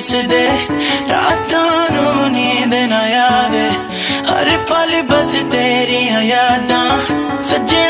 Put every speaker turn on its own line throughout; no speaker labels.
ਦਿਸਦੇ ਰਾਤਾਂ ਨੂੰ ਨੀਂਦ ਨਾ ਆਵੇ। ਹਰ ਪਲ ਬਸ ਤੇਰੀਆਂ ਯਾਦਾਂ ਸੱਜਣਾ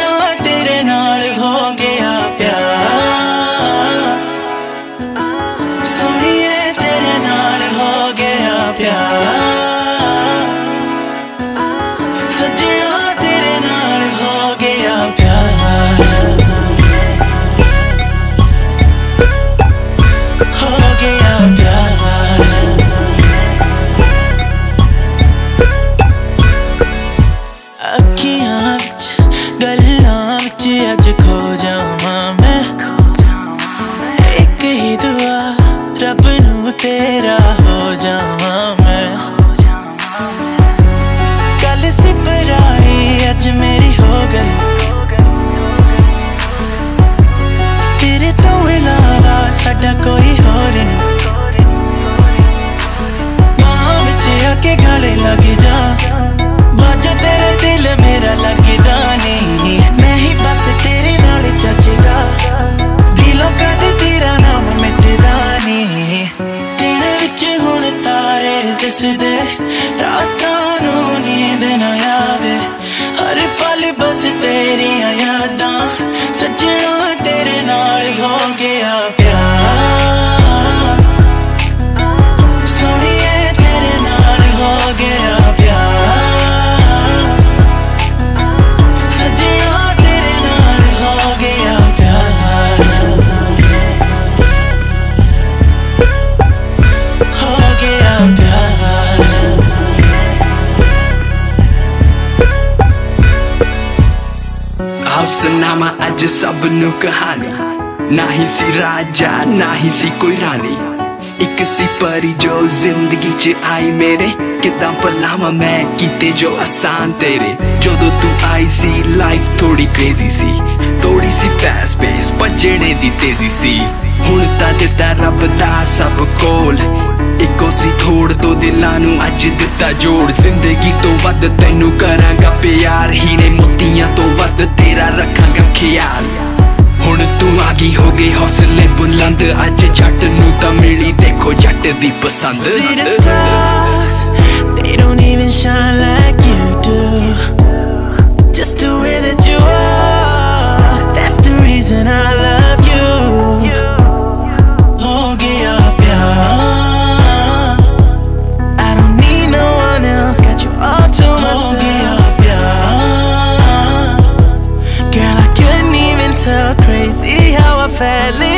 ਤੇਰਾ ਹੋ ਜਾਵਾਂ। ਰਾਤਾਂ ਨੂੰ ਨੀਂਦ ਨਾ ਆਵੇ। ਹਰ ਪਲ ਬਸ ਤੇਰੀਆਂ ਯਾਦਾਂ।
ਆਓ ਸੁਣਾਵਾਂ ਅੱਜ ਸਭ ਨੂੰ ਕਹਾਣੀ ਨਾ ਹੀ ਸੀ ਰਾਜਾ ਨਾ ਹੀ ਸੀ ਕੋਈ ਰਾਣੀ ਇੱਕ ਸੀ ਪਰੀ ਜੋ ਜ਼ਿੰਦਗੀ 'ਚ ਆਈ ਮੇਰੇ ਕਿਦਾਂ ਭਲਾਵਾਂ ਮੈਂ ਕੀਤੇ ਜੋ ਆਸਾਨ ਤੇਰੇ ਜਦੋਂ ਤੂੰ ਆਈ ਸੀ ਲਾਈਫ ਥੋੜੀ ਕ੍ਰੇਜ਼ੀ ਸੀ ਥੋੜੀ ਸੀ ਫੈਸਟ ਪੇਸ ਭੱਜਣੇ ਦੀ ਤੇਜ਼ੀ ਸੀ ਹੁਣ ਤਾਂ ਦਿੱਤਾ ਰੱਬ ਦਾ ਸਭ ਕੋਲ ਇੱਕੋ ਸੀ ਥੋੜ ਦੋ ਦਿਲਾਂ ਨੂੰ ਅੱਜ ਦਿੱਤਾ ਜੋੜ ਜ਼ਿੰਦਗੀ ਤੋਂ ਵੱਧ ਤੈਨੂੰ ਕਰਾਂਗਾ ਪਿਆਰ, ਹੀਰੇ ਮੋਤੀਆਂ ਤੋਂ ਵੱਧ ਤੇਰਾ ਰੱਖਾਂਗਾ ਖਿਆਲ। ਹੁਣ ਤੂੰ ਆ ਗਈ ਹੋ ਗਈ ਹੌਸਲੇ ਬੁਲੰਦ, ਅੱਜ ਜੱਟ ਨੂੰ ਤਾਂ ਮਿਲੀ ਦੇਖੋ ਜੱਟ ਦੀ ਪਸੰਦ।
See fairly